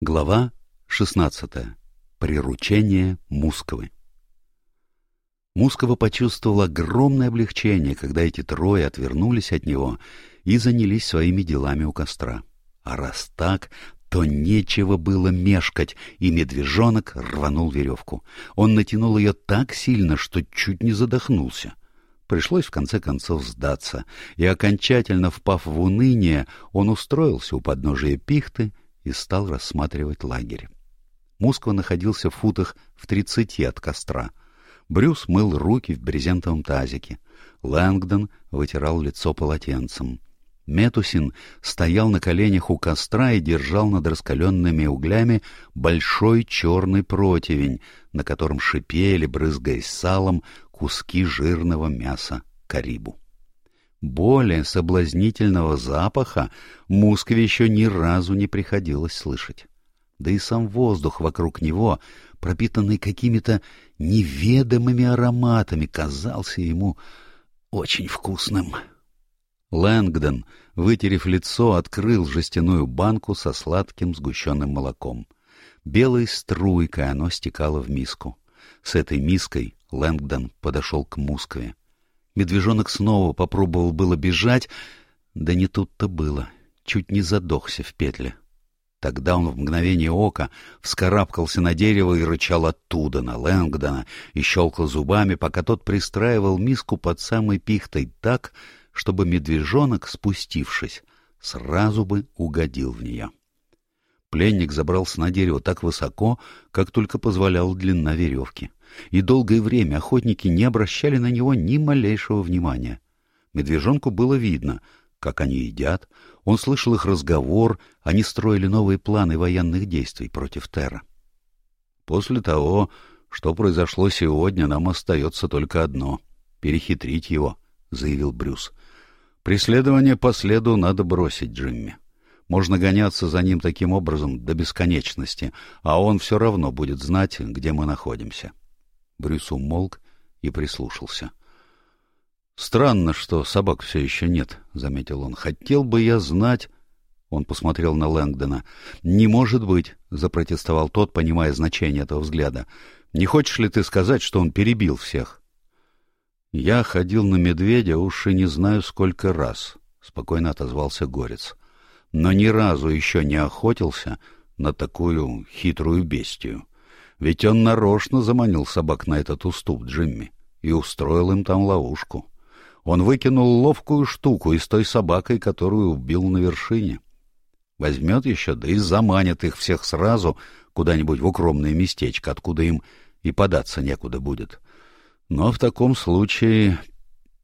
Глава 16. Приручение Мусковы. Мускова почувствовал огромное облегчение, когда эти трое отвернулись от него и занялись своими делами у костра. А раз так, то нечего было мешкать, и медвежонок рванул веревку. Он натянул ее так сильно, что чуть не задохнулся. Пришлось в конце концов сдаться, и окончательно впав в уныние, он устроился у подножия пихты, и стал рассматривать лагерь. Москва находился в футах в тридцати от костра. Брюс мыл руки в брезентовом тазике. Лэнгдон вытирал лицо полотенцем. Метусин стоял на коленях у костра и держал над раскаленными углями большой черный противень, на котором шипели, брызгаясь салом, куски жирного мяса карибу более соблазнительного запаха Мускове еще ни разу не приходилось слышать. Да и сам воздух вокруг него, пропитанный какими-то неведомыми ароматами, казался ему очень вкусным. Лэнгдон, вытерев лицо, открыл жестяную банку со сладким сгущенным молоком. Белой струйкой оно стекало в миску. С этой миской Лэнгдон подошел к Мускве. Медвежонок снова попробовал было бежать, да не тут-то было, чуть не задохся в петле. Тогда он в мгновение ока вскарабкался на дерево и рычал оттуда на Лэнгдона и щелкал зубами, пока тот пристраивал миску под самой пихтой так, чтобы медвежонок, спустившись, сразу бы угодил в нее. Пленник забрался на дерево так высоко, как только позволял длина веревки и долгое время охотники не обращали на него ни малейшего внимания. Медвежонку было видно, как они едят, он слышал их разговор, они строили новые планы военных действий против Терра. После того, что произошло сегодня, нам остается только одно — перехитрить его, — заявил Брюс. Преследование по следу надо бросить, Джимми. Можно гоняться за ним таким образом до бесконечности, а он все равно будет знать, где мы находимся. Брюс умолк и прислушался. «Странно, что собак все еще нет», — заметил он. «Хотел бы я знать...» Он посмотрел на Лэнгдона. «Не может быть», — запротестовал тот, понимая значение этого взгляда. «Не хочешь ли ты сказать, что он перебил всех?» «Я ходил на медведя уж и не знаю сколько раз», — спокойно отозвался Горец. «Но ни разу еще не охотился на такую хитрую бестию». Ведь он нарочно заманил собак на этот уступ Джимми и устроил им там ловушку. Он выкинул ловкую штуку из той собакой, которую убил на вершине. Возьмет еще, да и заманит их всех сразу куда-нибудь в укромное местечко, откуда им и податься некуда будет. Но в таком случае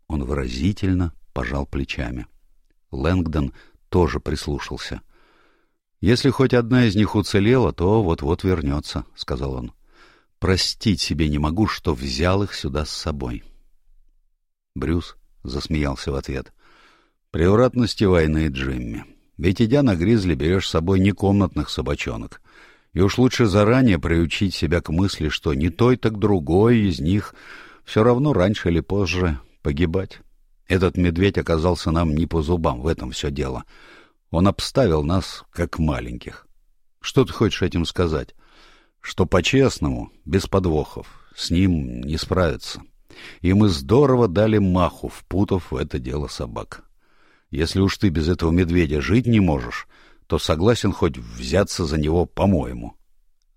он выразительно пожал плечами. Лэнгдон тоже прислушался — «Если хоть одна из них уцелела, то вот-вот вернется», — сказал он. «Простить себе не могу, что взял их сюда с собой». Брюс засмеялся в ответ. «Превратности войны, Джимми. Ведь, идя на гризли, берешь с собой не комнатных собачонок. И уж лучше заранее приучить себя к мысли, что не той, так другой из них все равно раньше или позже погибать. Этот медведь оказался нам не по зубам, в этом все дело». Он обставил нас, как маленьких. Что ты хочешь этим сказать? Что по-честному, без подвохов, с ним не справиться. И мы здорово дали маху, впутав в это дело собак. Если уж ты без этого медведя жить не можешь, то согласен хоть взяться за него по-моему.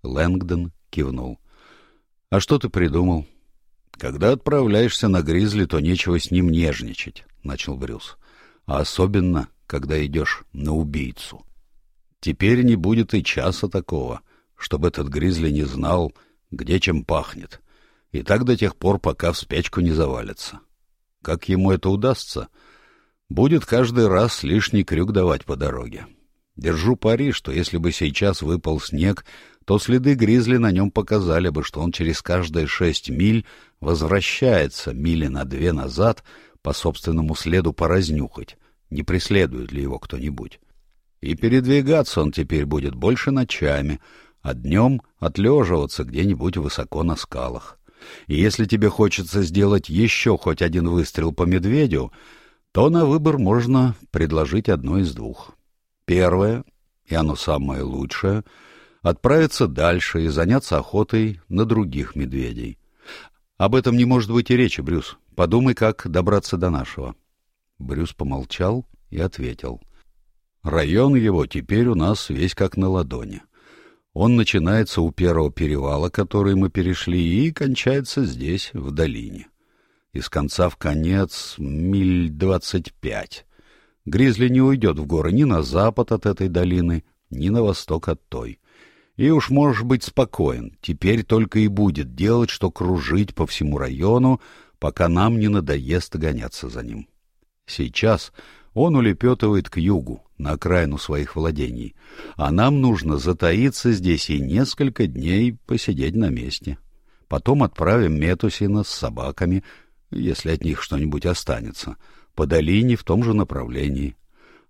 Лэнгдон кивнул. — А что ты придумал? — Когда отправляешься на гризли, то нечего с ним нежничать, — начал Брюс. — А особенно, когда идешь на убийцу. Теперь не будет и часа такого, чтобы этот гризли не знал, где чем пахнет, и так до тех пор, пока в спячку не завалится. Как ему это удастся? Будет каждый раз лишний крюк давать по дороге. Держу пари, что если бы сейчас выпал снег, то следы гризли на нем показали бы, что он через каждые шесть миль возвращается мили на две назад по собственному следу поразнюхать, не преследует ли его кто-нибудь. И передвигаться он теперь будет больше ночами, а днем отлеживаться где-нибудь высоко на скалах. И если тебе хочется сделать еще хоть один выстрел по медведю, то на выбор можно предложить одно из двух. Первое, и оно самое лучшее, отправиться дальше и заняться охотой на других медведей. Об этом не может быть и речи, Брюс. Подумай, как добраться до нашего. Брюс помолчал и ответил. Район его теперь у нас весь как на ладони. Он начинается у первого перевала, который мы перешли, и кончается здесь, в долине. Из конца в конец миль двадцать пять. Гризли не уйдет в горы ни на запад от этой долины, ни на восток от той. И уж можешь быть спокоен, теперь только и будет делать, что кружить по всему району, пока нам не надоест гоняться за ним. Сейчас он улепетывает к югу, на окраину своих владений, а нам нужно затаиться здесь и несколько дней посидеть на месте. Потом отправим Метусина с собаками, если от них что-нибудь останется, по долине в том же направлении.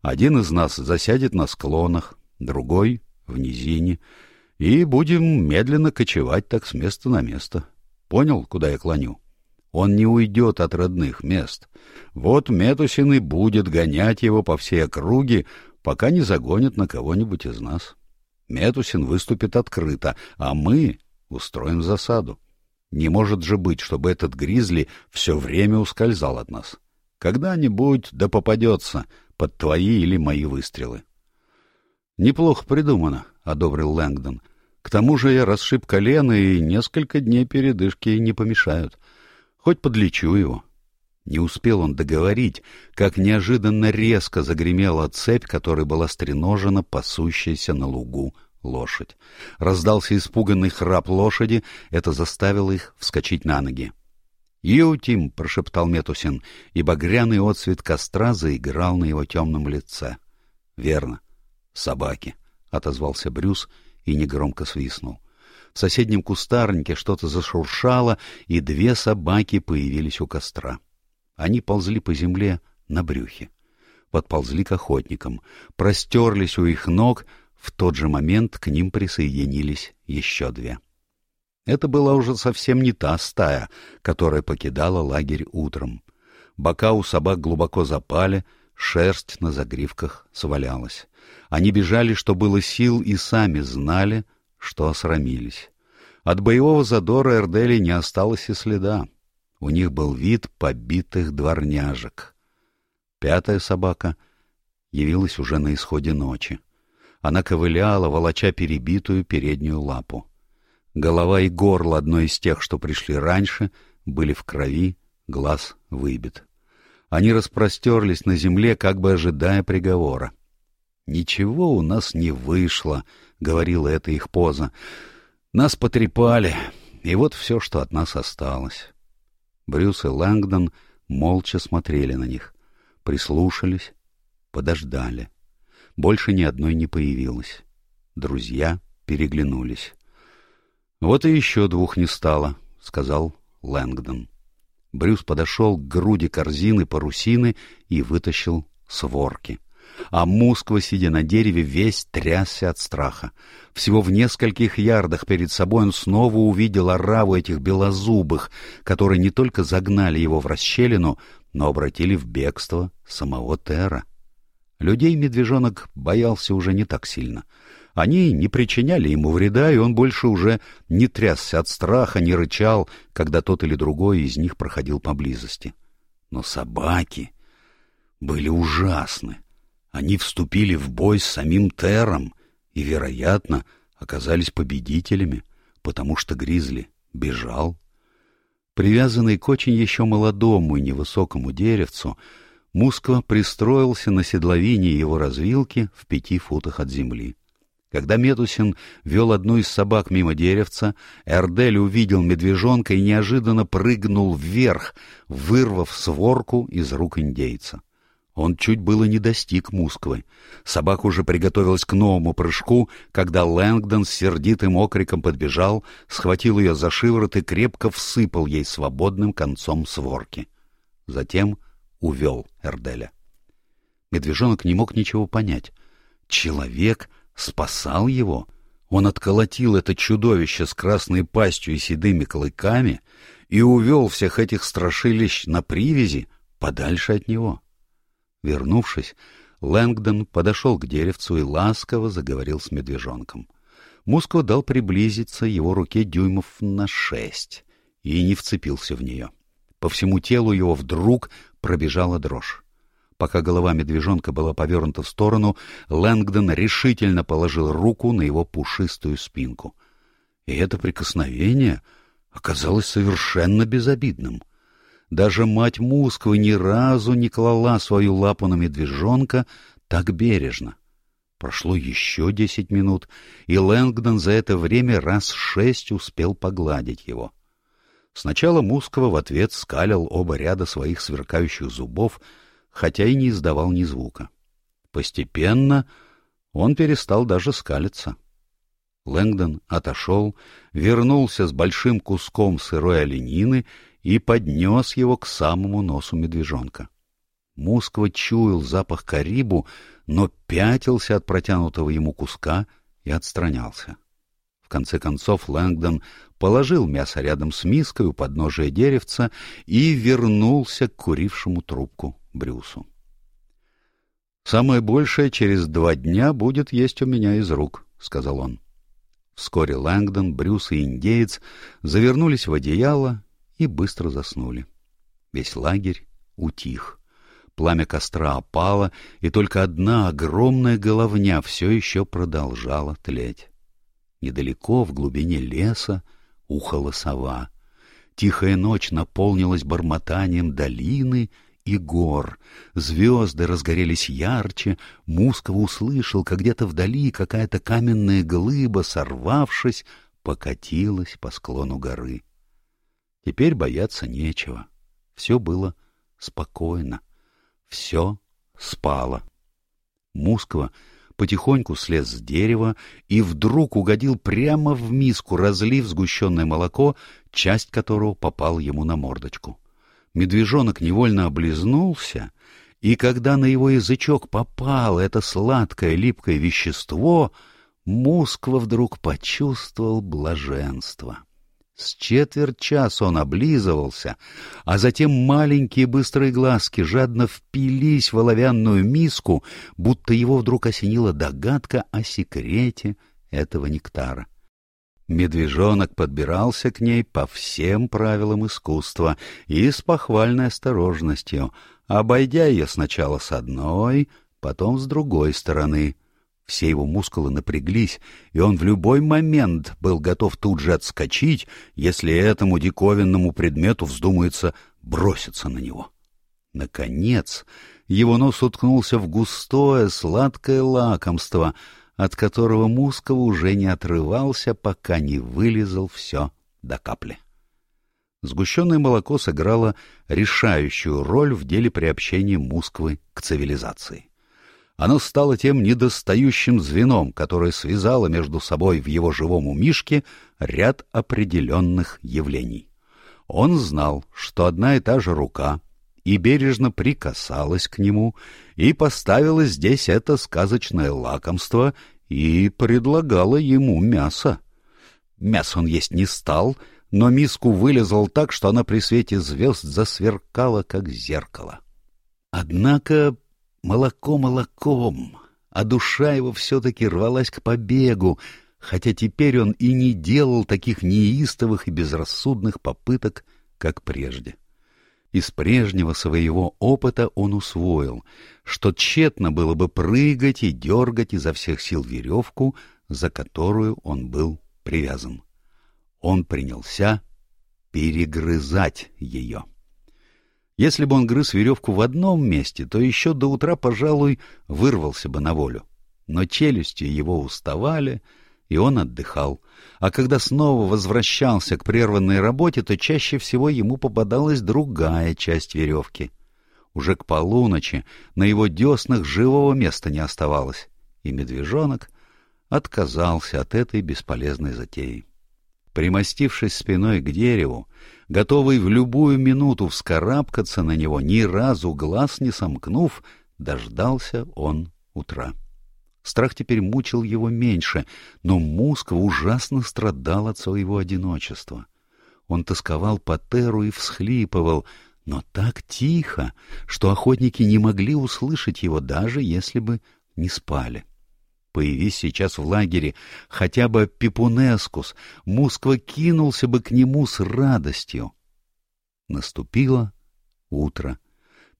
Один из нас засядет на склонах, другой — в низине, и будем медленно кочевать так с места на место. Понял, куда я клоню?» Он не уйдет от родных мест. Вот Метусин и будет гонять его по всей округе, пока не загонит на кого-нибудь из нас. Метусин выступит открыто, а мы устроим засаду. Не может же быть, чтобы этот гризли все время ускользал от нас. Когда-нибудь да попадется под твои или мои выстрелы. — Неплохо придумано, — одобрил Лэнгдон. — К тому же я расшиб колено, и несколько дней передышки не помешают. — хоть подлечу его». Не успел он договорить, как неожиданно резко загремела цепь, которой была стреножена пасущаяся на лугу лошадь. Раздался испуганный храп лошади, это заставило их вскочить на ноги. «Ютим!» — прошептал Метусин, и багряный отсвет костра заиграл на его темном лице. «Верно. Собаки!» — отозвался Брюс и негромко свистнул в соседнем кустарнике что-то зашуршало, и две собаки появились у костра. Они ползли по земле на брюхе. Подползли к охотникам, простерлись у их ног, в тот же момент к ним присоединились еще две. Это была уже совсем не та стая, которая покидала лагерь утром. Бока у собак глубоко запали, шерсть на загривках свалялась. Они бежали, что было сил, и сами знали — что осрамились. От боевого задора Эрдели не осталось и следа. У них был вид побитых дворняжек. Пятая собака явилась уже на исходе ночи. Она ковыляла, волоча перебитую переднюю лапу. Голова и горло одной из тех, что пришли раньше, были в крови, глаз выбит. Они распростерлись на земле, как бы ожидая приговора. «Ничего у нас не вышло», — говорила эта их поза. «Нас потрепали, и вот все, что от нас осталось». Брюс и Лэнгдон молча смотрели на них, прислушались, подождали. Больше ни одной не появилось. Друзья переглянулись. «Вот и еще двух не стало», — сказал Лэнгдон. Брюс подошел к груди корзины парусины и вытащил сворки а Мусква, сидя на дереве, весь трясся от страха. Всего в нескольких ярдах перед собой он снова увидел ораву этих белозубых, которые не только загнали его в расщелину, но обратили в бегство самого Тера. Людей медвежонок боялся уже не так сильно. Они не причиняли ему вреда, и он больше уже не трясся от страха, не рычал, когда тот или другой из них проходил поблизости. Но собаки были ужасны они вступили в бой с самим Тером и, вероятно, оказались победителями, потому что Гризли бежал. Привязанный к очень еще молодому и невысокому деревцу, Мусква пристроился на седловине его развилки в пяти футах от земли. Когда Метусин вел одну из собак мимо деревца, Эрдель увидел медвежонка и неожиданно прыгнул вверх, вырвав сворку из рук индейца. Он чуть было не достиг Мусквы. Собака уже приготовилась к новому прыжку, когда Лэнгдон с сердитым окриком подбежал, схватил ее за шиворот и крепко всыпал ей свободным концом сворки. Затем увел Эрделя. Медвежонок не мог ничего понять. Человек спасал его. Он отколотил это чудовище с красной пастью и седыми клыками и увел всех этих страшилищ на привязи подальше от него. — Вернувшись, Лэнгдон подошел к деревцу и ласково заговорил с медвежонком. Муско дал приблизиться его руке дюймов на шесть и не вцепился в нее. По всему телу его вдруг пробежала дрожь. Пока голова медвежонка была повернута в сторону, Лэнгдон решительно положил руку на его пушистую спинку. И это прикосновение оказалось совершенно безобидным. Даже мать Мусквы ни разу не клала свою лапу на медвежонка так бережно. Прошло еще десять минут, и Лэнгдон за это время раз шесть успел погладить его. Сначала Мускова в ответ скалил оба ряда своих сверкающих зубов, хотя и не издавал ни звука. Постепенно он перестал даже скалиться. Лэнгдон отошел, вернулся с большим куском сырой оленины и поднес его к самому носу медвежонка. Мусква чуял запах карибу, но пятился от протянутого ему куска и отстранялся. В конце концов Лэнгдон положил мясо рядом с миской у подножия деревца и вернулся к курившему трубку Брюсу. «Самое большее через два дня будет есть у меня из рук», — сказал он. Вскоре Лэнгдон, Брюс и индеец завернулись в одеяло и быстро заснули. Весь лагерь утих. Пламя костра опало, и только одна огромная головня все еще продолжала тлеть. Недалеко, в глубине леса, ухала сова. Тихая ночь наполнилась бормотанием долины и гор. Звезды разгорелись ярче. Мускова услышал, как где-то вдали какая-то каменная глыба, сорвавшись, покатилась по склону горы. Теперь бояться нечего. Все было спокойно. Все спало. Мусква потихоньку слез с дерева и вдруг угодил прямо в миску, разлив сгущенное молоко, часть которого попал ему на мордочку. Медвежонок невольно облизнулся, и когда на его язычок попало это сладкое липкое вещество, Мускво вдруг почувствовал блаженство. С четверть часа он облизывался, а затем маленькие быстрые глазки жадно впились в оловянную миску, будто его вдруг осенила догадка о секрете этого нектара. Медвежонок подбирался к ней по всем правилам искусства и с похвальной осторожностью, обойдя ее сначала с одной, потом с другой стороны — все его мускулы напряглись, и он в любой момент был готов тут же отскочить, если этому диковинному предмету вздумается броситься на него. Наконец, его нос уткнулся в густое сладкое лакомство, от которого Мускова уже не отрывался, пока не вылезал все до капли. Сгущенное молоко сыграло решающую роль в деле приобщения мусквы к цивилизации оно стало тем недостающим звеном, которое связало между собой в его живом умишке ряд определенных явлений. Он знал, что одна и та же рука и бережно прикасалась к нему, и поставила здесь это сказочное лакомство и предлагала ему мясо. Мясо он есть не стал, но миску вылезал так, что она при свете звезд засверкала, как зеркало. Однако молоко молоком, а душа его все-таки рвалась к побегу, хотя теперь он и не делал таких неистовых и безрассудных попыток, как прежде. Из прежнего своего опыта он усвоил, что тщетно было бы прыгать и дергать изо всех сил веревку, за которую он был привязан. Он принялся перегрызать ее. Если бы он грыз веревку в одном месте, то еще до утра, пожалуй, вырвался бы на волю. Но челюсти его уставали, и он отдыхал. А когда снова возвращался к прерванной работе, то чаще всего ему попадалась другая часть веревки. Уже к полуночи на его деснах живого места не оставалось, и медвежонок отказался от этой бесполезной затеи примостившись спиной к дереву, готовый в любую минуту вскарабкаться на него, ни разу глаз не сомкнув, дождался он утра. Страх теперь мучил его меньше, но Муск ужасно страдал от своего одиночества. Он тосковал по Теру и всхлипывал, но так тихо, что охотники не могли услышать его, даже если бы не спали появись сейчас в лагере хотя бы Пипунескус, Москва кинулся бы к нему с радостью. Наступило утро.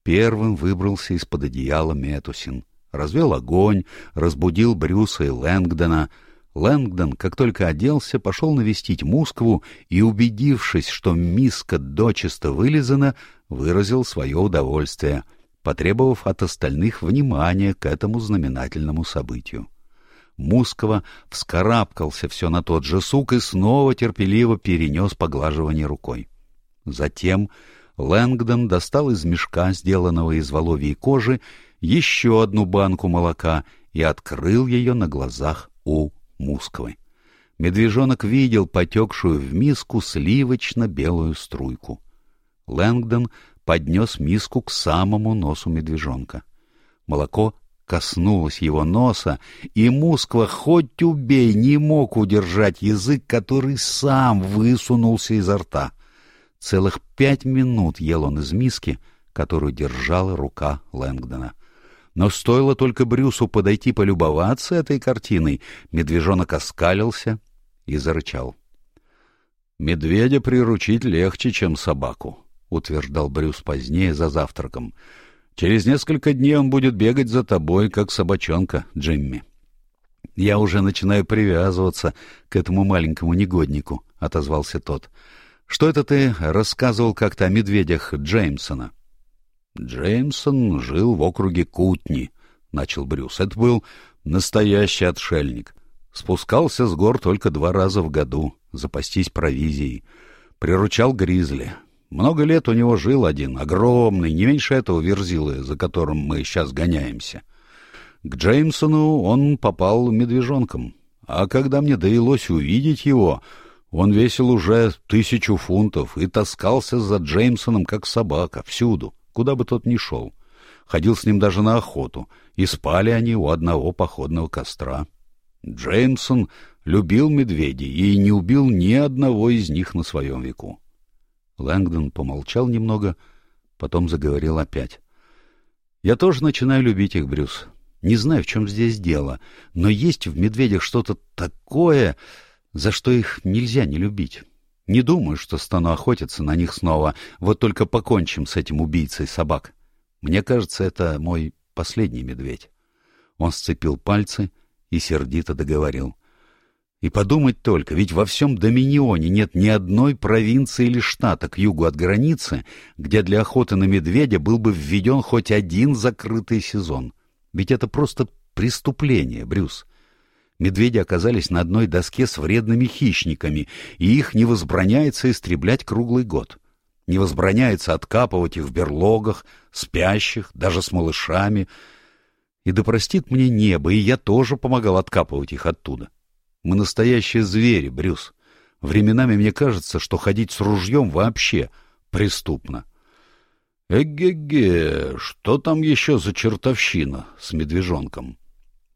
Первым выбрался из-под одеяла Метусин. Развел огонь, разбудил Брюса и Лэнгдона. Лэнгдон, как только оделся, пошел навестить Москву и, убедившись, что миска дочисто вылизана, выразил свое удовольствие — потребовав от остальных внимания к этому знаменательному событию. Мускова вскарабкался все на тот же сук и снова терпеливо перенес поглаживание рукой. Затем Лэнгдон достал из мешка, сделанного из воловьей кожи, еще одну банку молока и открыл ее на глазах у Мусквы. Медвежонок видел потекшую в миску сливочно-белую струйку. Лэнгдон поднес миску к самому носу медвежонка. Молоко коснулась его носа, и мускла хоть убей не мог удержать язык, который сам высунулся изо рта. Целых пять минут ел он из миски, которую держала рука Лэнгдона. Но стоило только Брюсу подойти полюбоваться этой картиной, медвежонок оскалился и зарычал. «Медведя приручить легче, чем собаку», — утверждал Брюс позднее за завтраком. Через несколько дней он будет бегать за тобой, как собачонка, Джимми. «Я уже начинаю привязываться к этому маленькому негоднику», — отозвался тот. «Что это ты рассказывал как-то о медведях Джеймсона?» «Джеймсон жил в округе Кутни», — начал Брюс. «Это был настоящий отшельник. Спускался с гор только два раза в году, запастись провизией. Приручал гризли, много лет у него жил один, огромный, не меньше этого верзилы, за которым мы сейчас гоняемся. К Джеймсону он попал медвежонком, а когда мне довелось увидеть его, он весил уже тысячу фунтов и таскался за Джеймсоном, как собака, всюду, куда бы тот ни шел. Ходил с ним даже на охоту, и спали они у одного походного костра. Джеймсон любил медведей и не убил ни одного из них на своем веку. Лэнгдон помолчал немного, потом заговорил опять. «Я тоже начинаю любить их, Брюс. Не знаю, в чем здесь дело, но есть в медведях что-то такое, за что их нельзя не любить. Не думаю, что стану охотиться на них снова, вот только покончим с этим убийцей собак. Мне кажется, это мой последний медведь». Он сцепил пальцы и сердито договорил. И подумать только, ведь во всем Доминионе нет ни одной провинции или штата к югу от границы, где для охоты на медведя был бы введен хоть один закрытый сезон. Ведь это просто преступление, Брюс. Медведи оказались на одной доске с вредными хищниками, и их не возбраняется истреблять круглый год. Не возбраняется откапывать их в берлогах, спящих, даже с малышами. И да простит мне небо, и я тоже помогал откапывать их оттуда. — мы настоящие звери, Брюс. Временами мне кажется, что ходить с ружьем вообще преступно. Эге-ге, что там еще за чертовщина с медвежонком?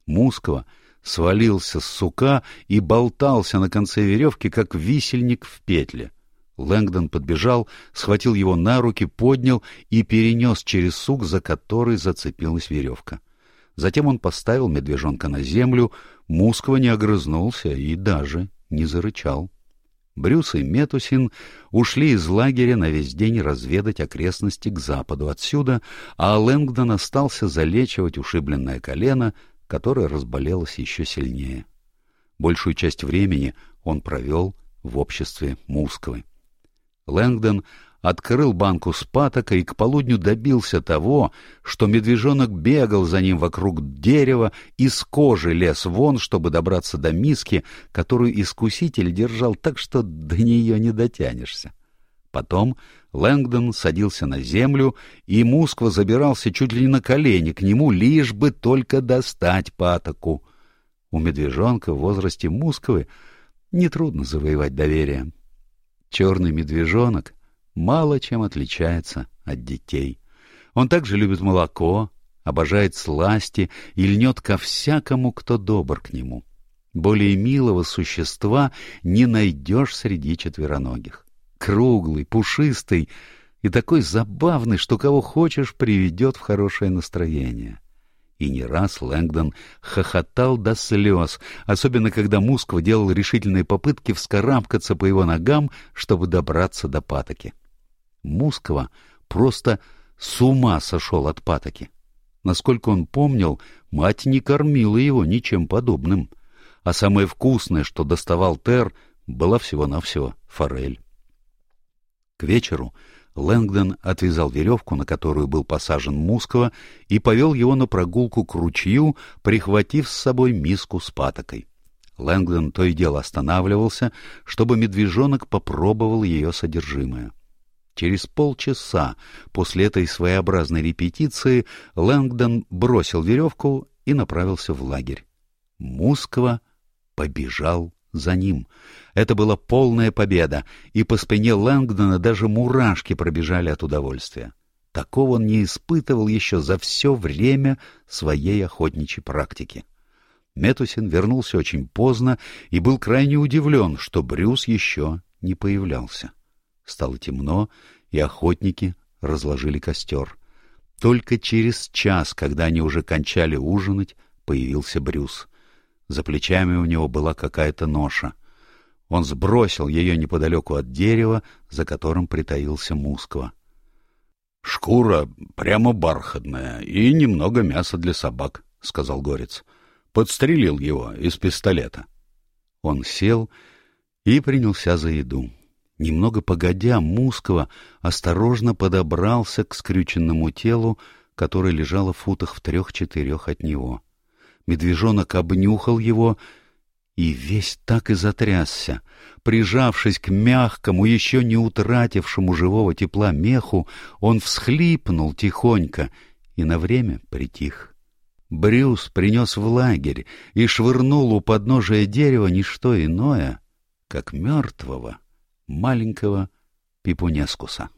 Мускова свалился с сука и болтался на конце веревки, как висельник в петле. Лэнгдон подбежал, схватил его на руки, поднял и перенес через сук, за который зацепилась веревка. — Затем он поставил медвежонка на землю, Мускова не огрызнулся и даже не зарычал. Брюс и Метусин ушли из лагеря на весь день разведать окрестности к западу отсюда, а Лэнгдон остался залечивать ушибленное колено, которое разболелось еще сильнее. Большую часть времени он провел в обществе Мусквы. Лэнгдон открыл банку с спатока и к полудню добился того, что медвежонок бегал за ним вокруг дерева, из кожи лез вон, чтобы добраться до миски, которую искуситель держал так, что до нее не дотянешься. Потом Лэнгдон садился на землю, и Мусква забирался чуть ли не на колени к нему, лишь бы только достать патоку. У медвежонка в возрасте Мусквы нетрудно завоевать доверие. Черный медвежонок — мало чем отличается от детей. Он также любит молоко, обожает сласти и льнет ко всякому, кто добр к нему. Более милого существа не найдешь среди четвероногих. Круглый, пушистый и такой забавный, что кого хочешь приведет в хорошее настроение. И не раз Лэнгдон хохотал до слез, особенно когда Мусква делал решительные попытки вскарабкаться по его ногам, чтобы добраться до патоки. — Мускова просто с ума сошел от патоки. Насколько он помнил, мать не кормила его ничем подобным. А самое вкусное, что доставал Тер, была всего-навсего форель. К вечеру Лэнгдон отвязал веревку, на которую был посажен Мускова, и повел его на прогулку к ручью, прихватив с собой миску с патокой. Лэнгдон то и дело останавливался, чтобы медвежонок попробовал ее содержимое. — Через полчаса после этой своеобразной репетиции Лэнгдон бросил веревку и направился в лагерь. Мусква побежал за ним. Это была полная победа, и по спине Лэнгдона даже мурашки пробежали от удовольствия. Такого он не испытывал еще за все время своей охотничьей практики. Метусин вернулся очень поздно и был крайне удивлен, что Брюс еще не появлялся. Стало темно, и охотники разложили костер. Только через час, когда они уже кончали ужинать, появился Брюс. За плечами у него была какая-то ноша. Он сбросил ее неподалеку от дерева, за которым притаился Мускво. — Шкура прямо бархатная и немного мяса для собак, — сказал Горец. Подстрелил его из пистолета. Он сел и принялся за еду. Немного погодя, Мускова осторожно подобрался к скрюченному телу, которое лежало в футах в трех-четырех от него. Медвежонок обнюхал его и весь так и затрясся. Прижавшись к мягкому, еще не утратившему живого тепла меху, он всхлипнул тихонько и на время притих. Брюс принес в лагерь и швырнул у подножия дерева не что иное, как мертвого маленького пипунескуса.